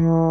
Mm-hmm.